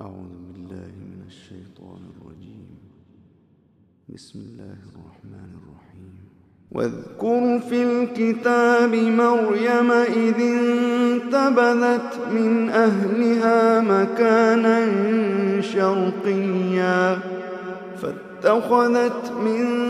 أعوذ بالله من الشيطان الرجيم. بسم الله الرحمن الرحيم. واذكر في الكتاب مريم إذ انتبذت من أهلها مكانا شرقيا فاتخذت من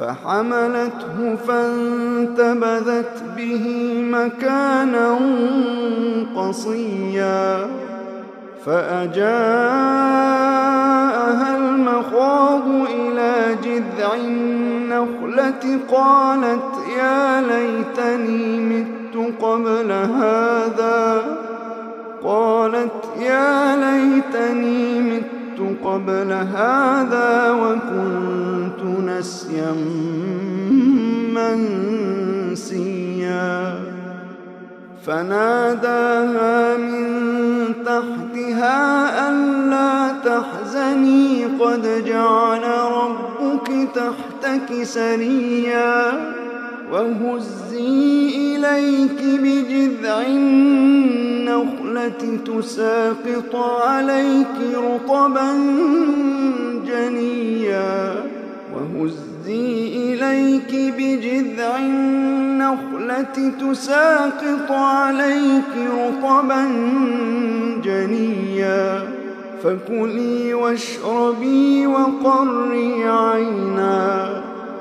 فحملته فانتبذت به مكانا قصيا فأجاءها المخاض إلى جذع النخلة قالت يا ليتني مت قبل هذا قالت يا ليتني مت قبل هذا وكنت نسيا منسيا. فناداها من تحتها ألا تحزني قد جعل ربك تحتك سريا. إليك بجذع النخلة تساقط عليك رطبا جنيا وهزي إليك بجذع النخلة تساقط عليك رطبا جنيا فكلي واشربي وقري عينا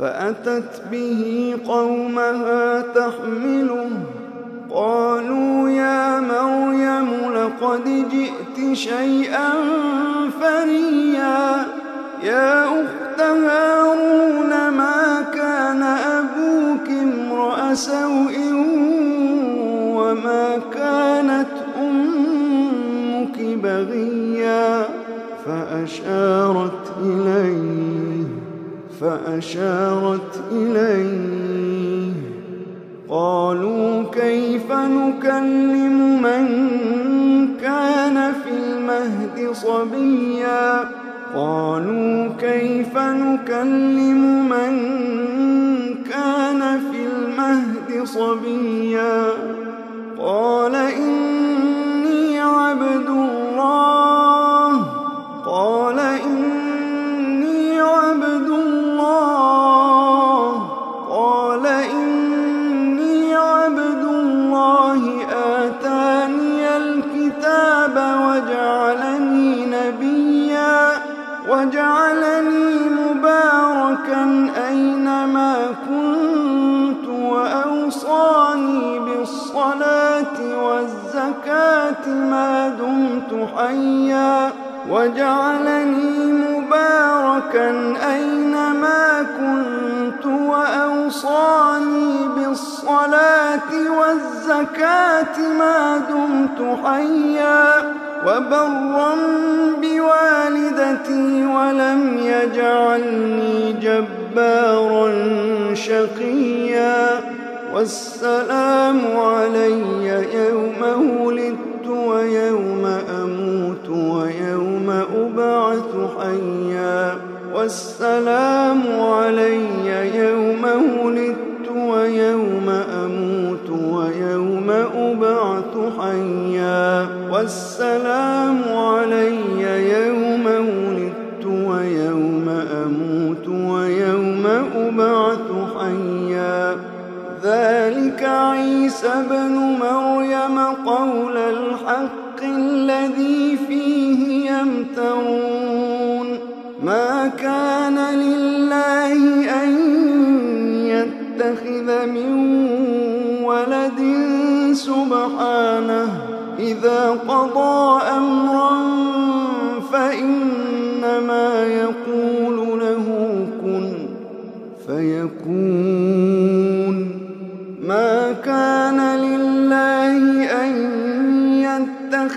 فأتت به قومها تحمله. قالوا يا مريم لقد جئت شيئا فريا. يا أخت هارون فأشارت إليه. قالوا كيف نكلم من كان في المهد صبيا؟ قالوا كيف نكلم من كان في المهد صبيا؟ قال إني عبد الله. قال إني وجعلني مباركا أينما كنت وأوصاني بالصلاة والزكاة ما دمت حيا. وجعلني مباركا أينما كنت وأوصاني بالصلاة والزكاة ما دمت حيا. وبرا ولم يجعلني جبارا شقيا والسلام علي يوم ولدت ويوم أموت ويوم أبعث حيا والسلام علي يوم ولدت ويوم أموت ويوم أبعث حيا والسلام علي مريم قول الحق الذي فيه يمترون ما كان لله أن يتخذ من ولد سبحانه. إذا قضى أمرا فإنما يقول له كن فيكون. ما كان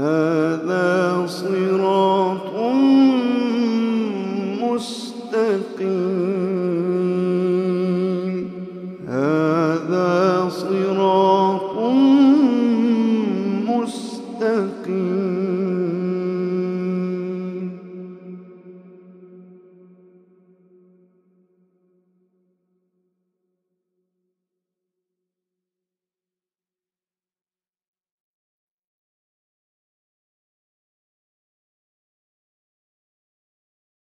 هذا صراط